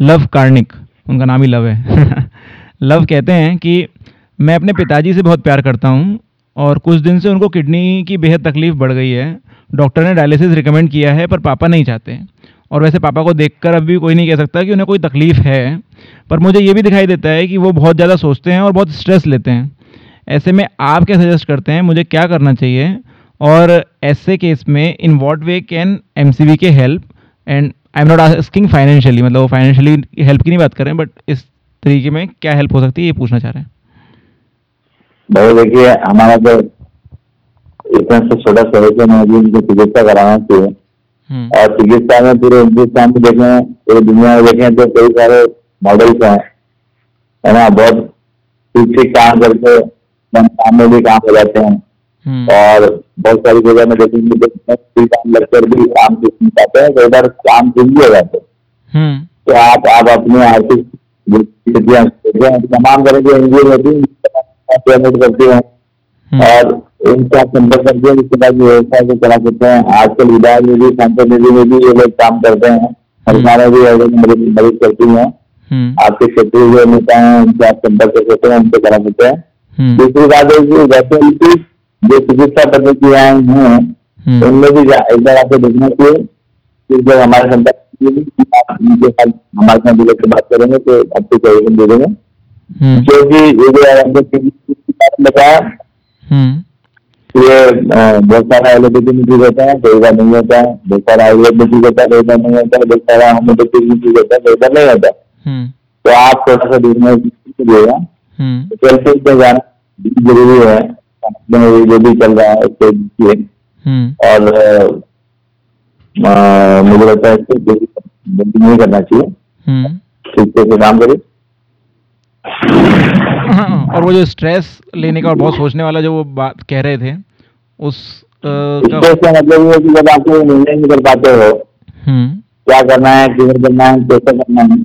Love Karnik, उनका नाम ही love है। लव कहते हैं कि मैं अपने पिताजी से बहुत प्यार करता हूँ और कुछ दिन से उनको किडनी की बेहद तकलीफ़ बढ़ गई है। डॉक्टर ने डायलिसिस रिकमेंड किया है, पर पापा नहीं चाहते। और वैसे पापा को देखकर अभी कोई नहीं कह सकता कि उन्हें कोई तकलीफ़ है, पर मुझे ये भी दिखाई देता है कि वो बहुत ज़्यादा सोचते हैं और बहुत स्ट्रेस लेते हैं। ऐसे में आप क्या सजेस्ट करते हैं? मुझे क्या करना चाहिए? और ऐसे केस में in what way can M C V के help and I am not asking financially मतलब वो फाइनेंशियली हेल्प की नहीं बात करें बट इस तरीके में क्या हेल्प हो सकती है ये पूछना चाह रहे हैं। भाई देखिए हमारा जो इतना से छोटा शहर में अभी उनको चिकित्सा कराना चाहिए। हम्म, और चिकित्सा में पूरे हिंदुस्तान में देखें पूरी दुनिया में देखें तो कई सारे मॉडल्स हैं। है ना बहुत ठीक ठीक काम करके कम में भी काम हो जाते हैं। और बहुत सारी जगह में देखेंगे तो फ्री काम लगकर भी काम सीख नहीं पाते हैं तो इधर काम सीख भी हो। जाते हम्म, तो आप आप अपनी आर्थिक तमाम तरह की एनजीओ होती हैं पेमेंट करती हैं। हम्म, और इनका संपर्क करके इसके बाद व्यवसाय को चला सकते हैं। आजकल विधायक में भी सांसद निधि में भी ये लोग काम करते हैं। सरकारें भी ऐसे मदद करती हैं। हम्म, आपके क्षेत्रीय जो नेता हैं उनसे आप संपर्क कर सकते हैं उनसे करा सकते हैं। हम्म, दूसरी बात है कि वैसे जो चिकित्सा पद्धतियाँ हैं हम्म, उनमें भी एक बार आपको देखना चाहिए कि जब हमारे संपर्क उनके साथ हमारे साथ जुड़ के बात करेंगे तो आपको सजेशन दे देंगे क्योंकि ये जो आपने बताया हम्म, ये बहुत सारा एलोपैथी में ठीक होता है कई बार नहीं होता है बहुत सारा आयुर्वेद में ठीक होता है कई बार नहीं होता है बहुत सारा होम्योपैथिक में ठीक होता है कई बार नहीं होता। हम्म, तो आप थोड़ा सा देखना कीजिएगा सेल्फी जाना ज़रूरी है। जो भी चल रहा है उसको हम्म, और मुझे लगता है इसको जल्दी नहीं करना चाहिए। हम्म। ठीक से काम करिए। हाँ, और वो जो स्ट्रेस लेने का और बहुत सोचने वाला जो वो बात कह रहे थे उस अ, का मतलब ये है कि जब आप निर्णय नहीं कर पाते हो हम्म, क्या करना है किधर करना है कैसे करना है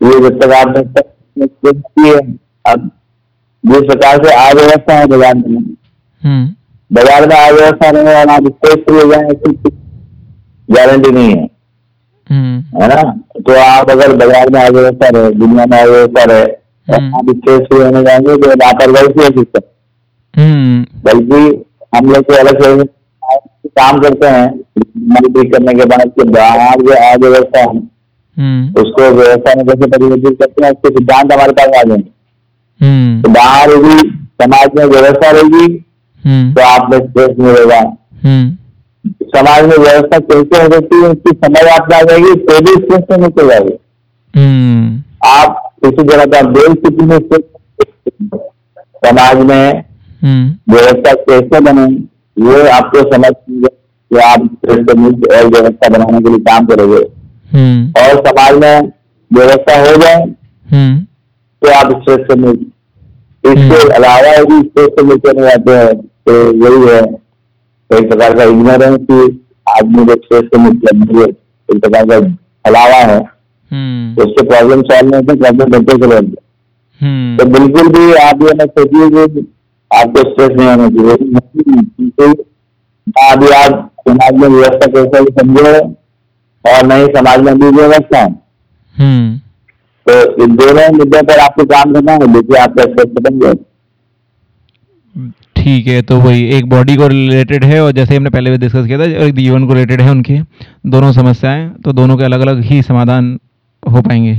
ये जब तक आपने अब जिस प्रकार से अव्यवस्था है बाज़ार में। हम्म, बाज़ार में अव्यवस्था नहीं है और आप स्टेज फ्री हो जाए इसकी गारंटी नहीं है। हम्म, है ना? तो आप अगर बाज़ार में अव्यवस्था रहे दुनिया में अव्यवस्था रहे तो हम्म। आप स्टेज फ्री होने जाएँगे तो लापरवाही से हम्म, बल्कि हम लोग तो अलग से काम करते हैं नौकरी करने के बाद के बाहर जो अव्यवस्था है उसको व्यवस्था में कैसे परिवर्तित करते हैं उसके सिद्धांत हमारे पास आ जाएँगे हम्म, तो बाहर यदि समाज में व्यवस्था रहेगी हम्म, तो आप में स्ट्रेस मिलेगा हम्म, समाज में व्यवस्था कैसे हो सकती है उसकी समझ आप आ जाएगी तो भी स्ट्रेस से निकल जाएगी। हम्म, आप किसी जगह का बेल स्थिति में समाज में व्यवस्था कैसे बने ये आपको समझ कि आप और व्यवस्था बनाने के लिए काम करोगे। और समाज में व्यवस्था हो जाए आप स्ट्रेस से मुक्त इसके हम्म। अलावा यदि स्ट्रेस से मुक्त नहीं आते हैं तो यही है। एक प्रकार का इग्नोरेंस की आदमी को स्ट्रेस से मुक्त करने के एक प्रकार का अलावा है। हम्म, तो उससे प्रॉब्लम सॉल्व नहीं होते प्रॉब्लम बनते चले जाते तो हम्म, बिल्कुल भी आप ये मत सोचिए कि आपको स्ट्रेस नहीं होना चाहिए ना अभी आप समाज में व्यवस्था कैसे समझे और नहीं समाज में भी व्यवस्था। है तो इन दोनों मुद्दों पर आपको काम करना है, देखिए आपका स्पष्ट बन गया ठीक है तो वही एक बॉडी को रिलेटेड है और जैसे हमने पहले भी डिस्कस किया था, और एक जीवन को रिलेटेड है उनकी, दोनों समस्याएँ तो दोनों के अलग अलग ही समाधान हो पाएँगे।